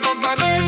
my, my, my.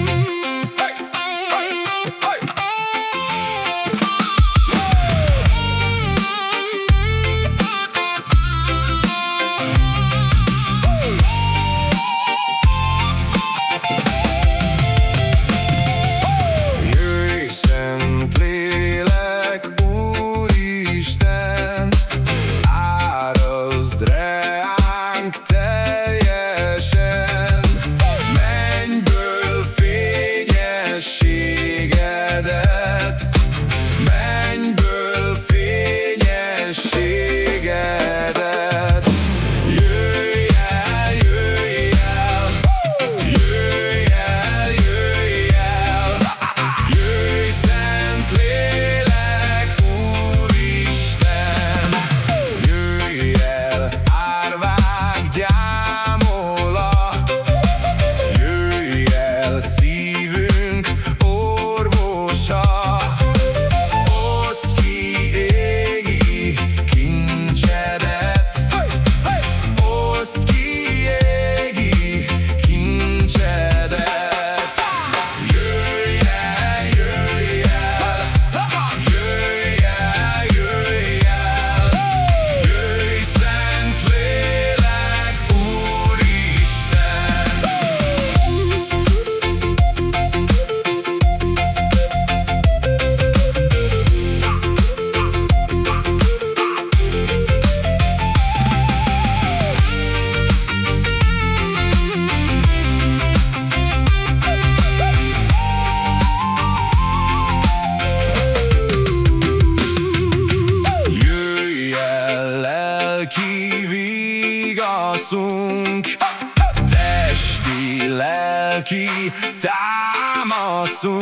Támaszunk Testi, lelki támaszunk